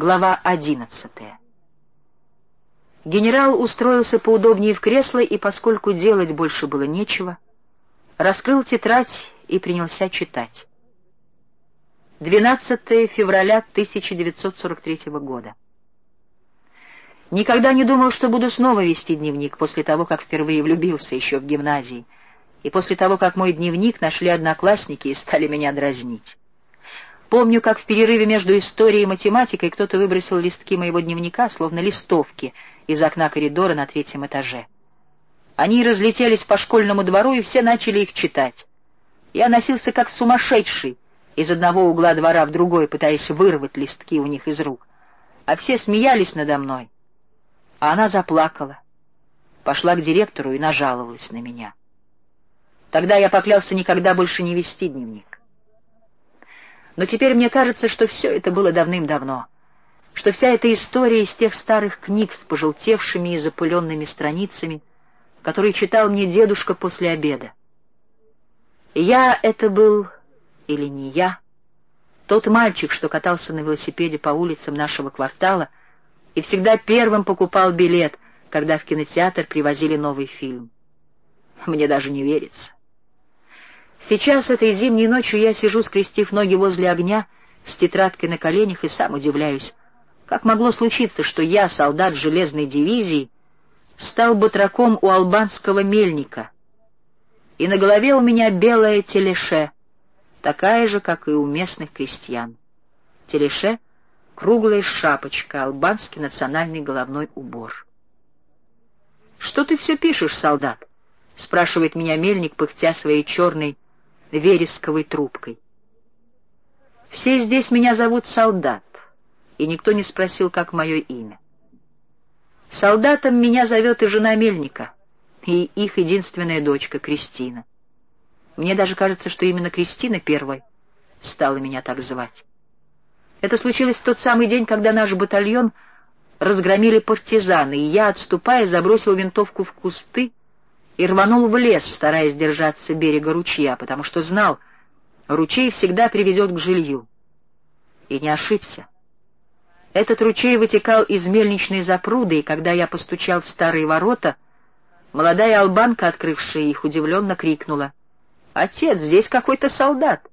Глава одиннадцатая. Генерал устроился поудобнее в кресло, и, поскольку делать больше было нечего, раскрыл тетрадь и принялся читать. 12 февраля 1943 года. Никогда не думал, что буду снова вести дневник после того, как впервые влюбился еще в гимназии, и после того, как мой дневник нашли одноклассники и стали меня дразнить. Помню, как в перерыве между историей и математикой кто-то выбросил листки моего дневника, словно листовки, из окна коридора на третьем этаже. Они разлетелись по школьному двору, и все начали их читать. Я носился как сумасшедший из одного угла двора в другой, пытаясь вырвать листки у них из рук. А все смеялись надо мной. А она заплакала, пошла к директору и нажаловалась на меня. Тогда я поклялся никогда больше не вести дневник. Но теперь мне кажется, что все это было давным-давно, что вся эта история из тех старых книг с пожелтевшими и запыленными страницами, которые читал мне дедушка после обеда. Я это был, или не я, тот мальчик, что катался на велосипеде по улицам нашего квартала и всегда первым покупал билет, когда в кинотеатр привозили новый фильм. Мне даже не верится. Сейчас, этой зимней ночью, я сижу, скрестив ноги возле огня, с тетрадкой на коленях, и сам удивляюсь, как могло случиться, что я, солдат железной дивизии, стал батраком у албанского мельника, и на голове у меня белая телеше, такая же, как и у местных крестьян. Телеше — круглая шапочка, албанский национальный головной убор. «Что ты все пишешь, солдат?» — спрашивает меня мельник, пыхтя своей черной, вересковой трубкой. Все здесь меня зовут Солдат, и никто не спросил, как мое имя. Солдатом меня зовет и жена Мельника, и их единственная дочка Кристина. Мне даже кажется, что именно Кристина первой стала меня так звать. Это случилось в тот самый день, когда наш батальон разгромили партизаны, и я, отступая, забросил винтовку в кусты и рванул в лес, стараясь держаться берега ручья, потому что знал, ручей всегда приведет к жилью. И не ошибся. Этот ручей вытекал из мельничной запруды, и когда я постучал в старые ворота, молодая албанка, открывшая их, удивленно крикнула. «Отец, здесь какой-то солдат!»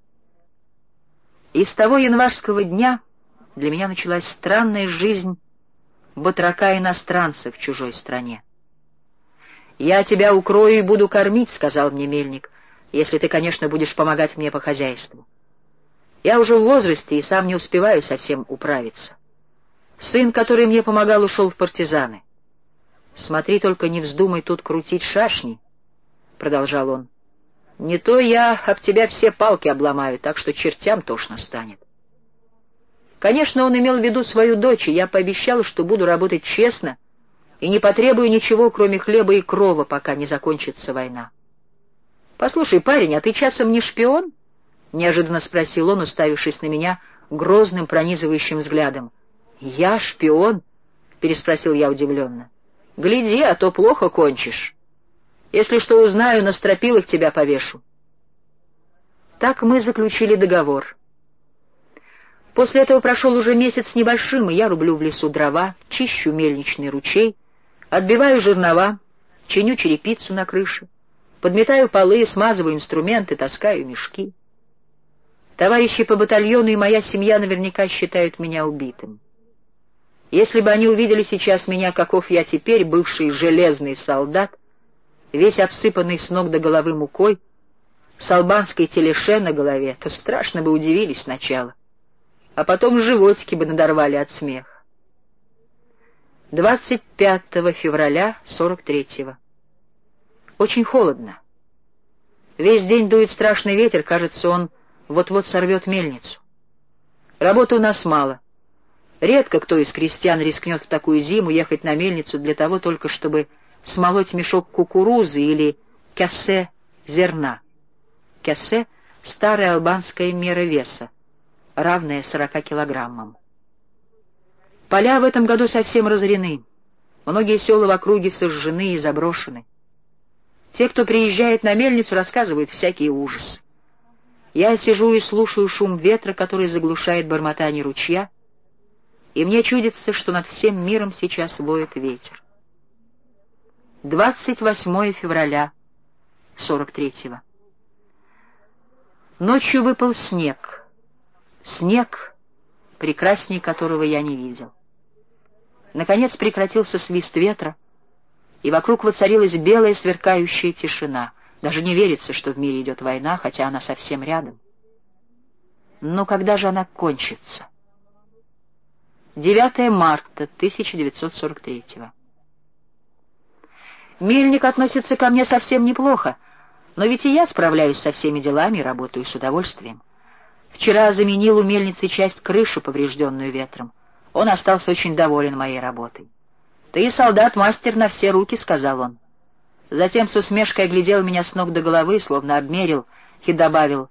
И с того январского дня для меня началась странная жизнь батрака-иностранца в чужой стране. «Я тебя укрою и буду кормить», — сказал мне мельник, «если ты, конечно, будешь помогать мне по хозяйству. Я уже в возрасте и сам не успеваю совсем управиться. Сын, который мне помогал, ушел в партизаны. Смотри, только не вздумай тут крутить шашни», — продолжал он. «Не то я об тебя все палки обломаю, так что чертям тошно станет». Конечно, он имел в виду свою дочь, и я пообещал, что буду работать честно — и не потребую ничего, кроме хлеба и крова, пока не закончится война. — Послушай, парень, а ты часом не шпион? — неожиданно спросил он, уставившись на меня грозным пронизывающим взглядом. — Я шпион? — переспросил я удивленно. — Гляди, а то плохо кончишь. Если что узнаю, на стропилах тебя повешу. Так мы заключили договор. После этого прошел уже месяц небольшим, и я рублю в лесу дрова, чищу мельничный ручей, Отбиваю жернова, чиню черепицу на крыше, подметаю полы, смазываю инструменты, таскаю мешки. Товарищи по батальону и моя семья наверняка считают меня убитым. Если бы они увидели сейчас меня, каков я теперь, бывший железный солдат, весь обсыпанный с ног до головы мукой, с албанской телеше на голове, то страшно бы удивились сначала, а потом животики бы надорвали от смеха. 25 февраля 43-го. Очень холодно. Весь день дует страшный ветер, кажется, он вот-вот сорвет мельницу. Работы у нас мало. Редко кто из крестьян рискнет в такую зиму ехать на мельницу для того только, чтобы смолоть мешок кукурузы или кясе зерна. Кясе — старая албанская мера веса, равная 40 килограммам. Поля в этом году совсем разорены. Многие села в округе сожжены и заброшены. Те, кто приезжает на мельницу, рассказывают всякие ужасы. Я сижу и слушаю шум ветра, который заглушает бормотание ручья. и мне чудится, что над всем миром сейчас воет ветер. 28 февраля 43-го. Ночью выпал снег. Снег, прекрасней которого я не видел. Наконец прекратился свист ветра, и вокруг воцарилась белая сверкающая тишина. Даже не верится, что в мире идет война, хотя она совсем рядом. Но когда же она кончится? 9 марта 1943 -го. Мельник относится ко мне совсем неплохо, но ведь и я справляюсь со всеми делами и работаю с удовольствием. Вчера заменил у мельницы часть крыши, поврежденную ветром. Он остался очень доволен моей работой. «Ты солдат-мастер на все руки», — сказал он. Затем с усмешкой оглядел меня с ног до головы, словно обмерил, и добавил,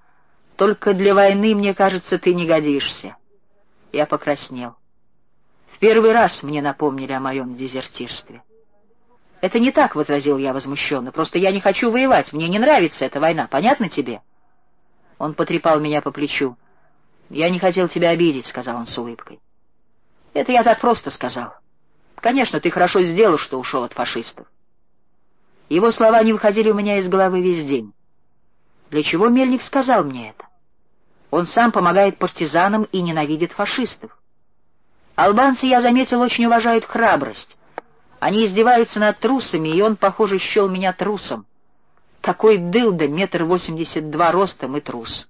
«Только для войны, мне кажется, ты не годишься». Я покраснел. В первый раз мне напомнили о моем дезертирстве. «Это не так», — возразил я возмущенно. «Просто я не хочу воевать. Мне не нравится эта война. Понятно тебе?» Он потрепал меня по плечу. «Я не хотел тебя обидеть», — сказал он с улыбкой. «Это я так просто сказал. Конечно, ты хорошо сделал, что ушел от фашистов». Его слова не выходили у меня из головы весь день. Для чего Мельник сказал мне это? Он сам помогает партизанам и ненавидит фашистов. Албанцы, я заметил, очень уважают храбрость. Они издеваются над трусами, и он, похоже, счел меня трусом. Такой дылда, метр восемьдесят два ростом и трус.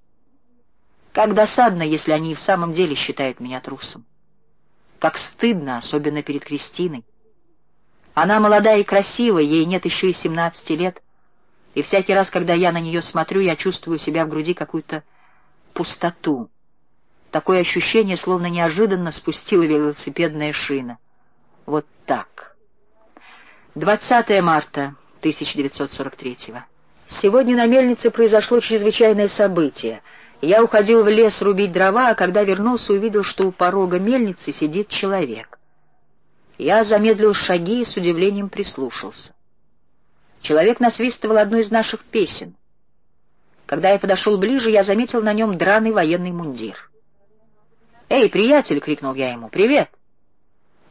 Как досадно, если они и в самом деле считают меня трусом. Как стыдно, особенно перед Кристиной. Она молодая и красивая, ей нет еще и семнадцати лет, и всякий раз, когда я на нее смотрю, я чувствую себя в груди какую-то пустоту. Такое ощущение, словно неожиданно спустила велосипедная шина. Вот так. 20 марта 1943 -го. Сегодня на мельнице произошло чрезвычайное событие. Я уходил в лес рубить дрова, а когда вернулся, увидел, что у порога мельницы сидит человек. Я замедлил шаги и с удивлением прислушался. Человек насвистывал одну из наших песен. Когда я подошел ближе, я заметил на нем драный военный мундир. «Эй, приятель!» — крикнул я ему. «Привет!»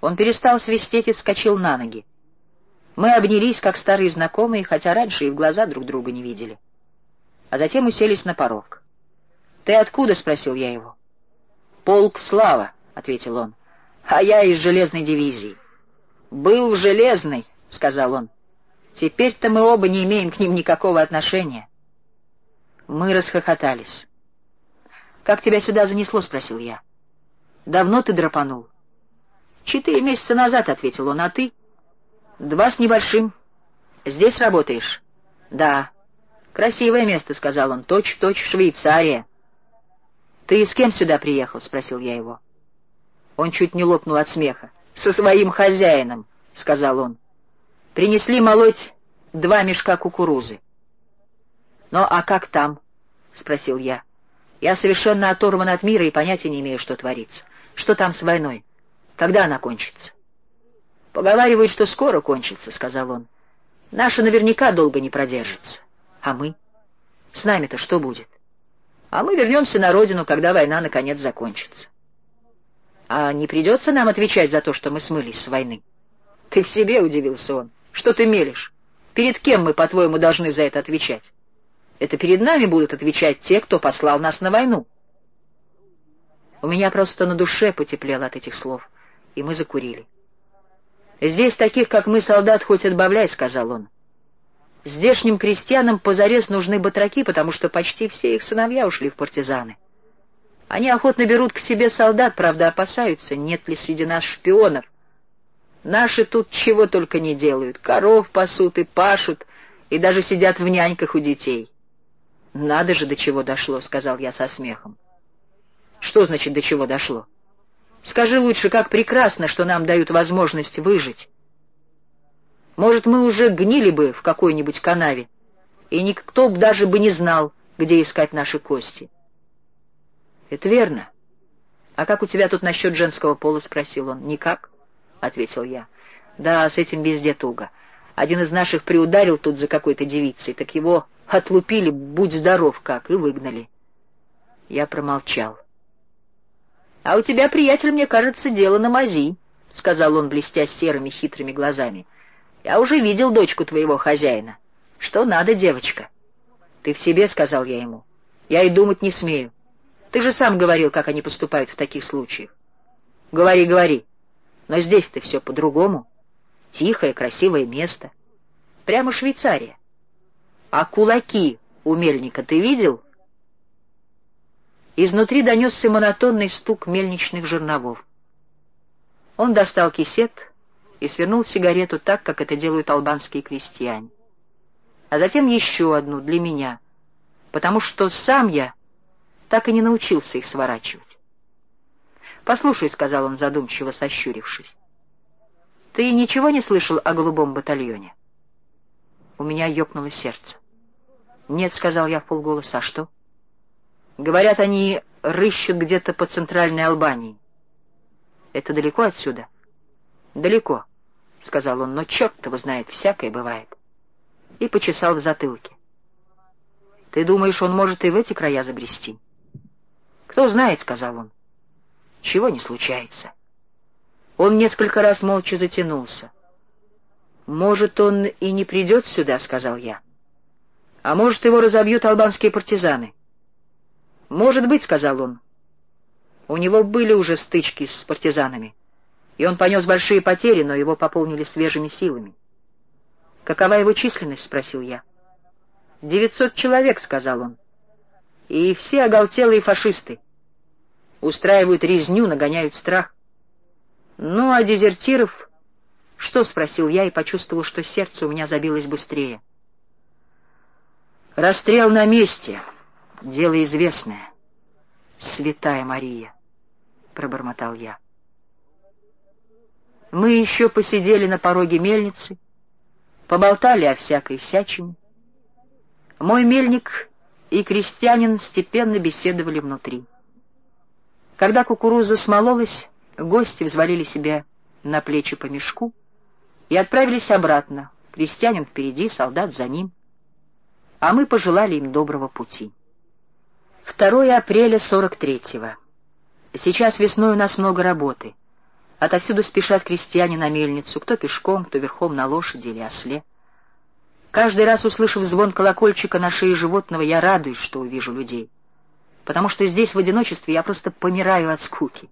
Он перестал свистеть и вскочил на ноги. Мы обнялись, как старые знакомые, хотя раньше и в глаза друг друга не видели. А затем уселись на порог. «Ты откуда?» — спросил я его. «Полк Слава», — ответил он. «А я из железной дивизии». «Был в железной», — сказал он. «Теперь-то мы оба не имеем к ним никакого отношения». Мы расхохотались. «Как тебя сюда занесло?» — спросил я. «Давно ты драпанул?» «Четыре месяца назад», — ответил он. «А ты?» «Два с небольшим. Здесь работаешь?» «Да». «Красивое место», — сказал он. «Точь-в-точь -точь Швейцария». «Ты с кем сюда приехал?» — спросил я его. Он чуть не лопнул от смеха. «Со своим хозяином», — сказал он. «Принесли молоть два мешка кукурузы». «Ну, а как там?» — спросил я. «Я совершенно оторван от мира и понятия не имею, что творится. Что там с войной? Когда она кончится?» «Поговаривают, что скоро кончится», — сказал он. «Наша наверняка долго не продержится. А мы? С нами-то что будет? А мы вернемся на родину, когда война наконец закончится. А не придется нам отвечать за то, что мы смылись с войны?» «Ты в себе», — удивился он. «Что ты мелешь? Перед кем мы, по-твоему, должны за это отвечать? Это перед нами будут отвечать те, кто послал нас на войну». У меня просто на душе потеплело от этих слов, и мы закурили. «Здесь таких, как мы, солдат, хоть отбавляй», — сказал он. «Здешним крестьянам позарез нужны батраки, потому что почти все их сыновья ушли в партизаны. Они охотно берут к себе солдат, правда, опасаются, нет ли среди нас шпионов. Наши тут чего только не делают, коров пасут и пашут, и даже сидят в няньках у детей». «Надо же, до чего дошло», — сказал я со смехом. «Что значит, до чего дошло?» Скажи лучше, как прекрасно, что нам дают возможность выжить. Может, мы уже гнили бы в какой-нибудь канаве, и никто б даже бы не знал, где искать наши кости. — Это верно. — А как у тебя тут насчет женского пола? — спросил он. — Никак, — ответил я. — Да, с этим везде туго. Один из наших приударил тут за какой-то девицей, так его отлупили, будь здоров как, и выгнали. Я промолчал. «А у тебя, приятель, мне кажется, дело на мази», — сказал он, блестя серыми хитрыми глазами. «Я уже видел дочку твоего хозяина. Что надо, девочка?» «Ты в себе», — сказал я ему. «Я и думать не смею. Ты же сам говорил, как они поступают в таких случаях». «Говори, говори. Но здесь-то все по-другому. Тихое, красивое место. Прямо Швейцария. А кулаки у мельника ты видел?» Изнутри донесся монотонный стук мельничных жерновов. Он достал кисет и свернул сигарету так, как это делают албанские крестьяне. А затем еще одну для меня, потому что сам я так и не научился их сворачивать. «Послушай», — сказал он, задумчиво сощурившись, — «ты ничего не слышал о голубом батальоне?» У меня ёкнуло сердце. «Нет», — сказал я в полголоса, — «а что?» Говорят, они рыщут где-то по центральной Албании. Это далеко отсюда? Далеко, — сказал он, — но черт его знает, всякое бывает. И почесал в затылке. Ты думаешь, он может и в эти края забрести? Кто знает, — сказал он. Чего не случается. Он несколько раз молча затянулся. «Может, он и не придет сюда», — сказал я. «А может, его разобьют албанские партизаны». «Может быть», — сказал он. У него были уже стычки с партизанами, и он понес большие потери, но его пополнили свежими силами. «Какова его численность?» — спросил я. «Девятьсот человек», — сказал он. «И все оголтелые фашисты. Устраивают резню, нагоняют страх. Ну, а дезертиров...» «Что?» — спросил я и почувствовал, что сердце у меня забилось быстрее. «Расстрел на месте», Дело известное. Святая Мария, — пробормотал я. Мы еще посидели на пороге мельницы, поболтали о всякой всячине. Мой мельник и крестьянин степенно беседовали внутри. Когда кукуруза смололась, гости взвалили себя на плечи по мешку и отправились обратно, крестьянин впереди, солдат за ним, а мы пожелали им доброго пути. 2 апреля 43-го. Сейчас весной у нас много работы. Отовсюду спешат крестьяне на мельницу, кто пешком, кто верхом на лошади или осле. Каждый раз, услышав звон колокольчика на шее животного, я радуюсь, что увижу людей. Потому что здесь, в одиночестве, я просто помираю от скуки.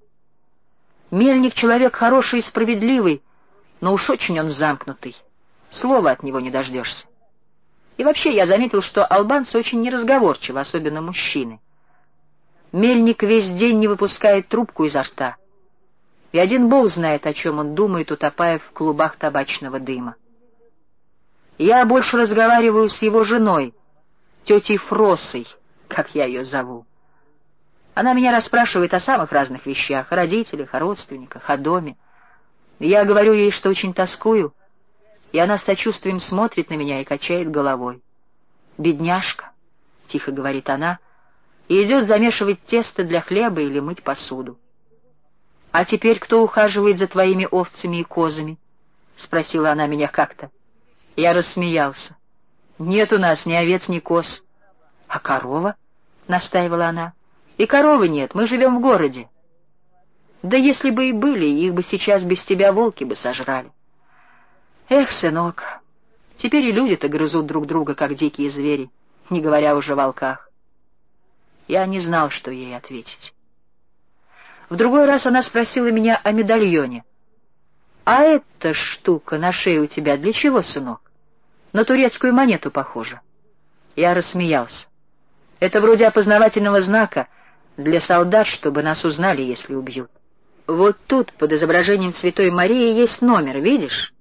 Мельник — человек хороший и справедливый, но уж очень он замкнутый. Слова от него не дождешься. И вообще я заметил, что албанцы очень неразговорчивы, особенно мужчины. Мельник весь день не выпускает трубку изо рта. И один бог знает, о чем он думает, утопая в клубах табачного дыма. Я больше разговариваю с его женой, тетей Фросой, как я ее зову. Она меня расспрашивает о самых разных вещах, о родителях, о родственниках, о доме. Я говорю ей, что очень тоскую, и она с сочувствием смотрит на меня и качает головой. «Бедняжка», — тихо говорит она, — и идет замешивать тесто для хлеба или мыть посуду. — А теперь кто ухаживает за твоими овцами и козами? — спросила она меня как-то. Я рассмеялся. — Нет у нас ни овец, ни коз. — А корова? — настаивала она. — И коровы нет, мы живем в городе. — Да если бы и были, их бы сейчас без тебя волки бы сожрали. Эх, сынок, теперь и люди-то грызут друг друга, как дикие звери, не говоря уже о волках. Я не знал, что ей ответить. В другой раз она спросила меня о медальоне. «А эта штука на шее у тебя для чего, сынок? На турецкую монету похоже». Я рассмеялся. «Это вроде опознавательного знака для солдат, чтобы нас узнали, если убьют. Вот тут, под изображением Святой Марии, есть номер, видишь?»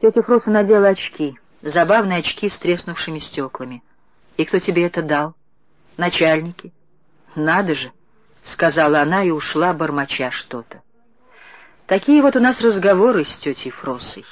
Тетя Фроса надела очки, забавные очки с треснувшими стеклами. «И кто тебе это дал?» начальники. Надо же, — сказала она и ушла, бормоча что-то. Такие вот у нас разговоры с тетей Фросой.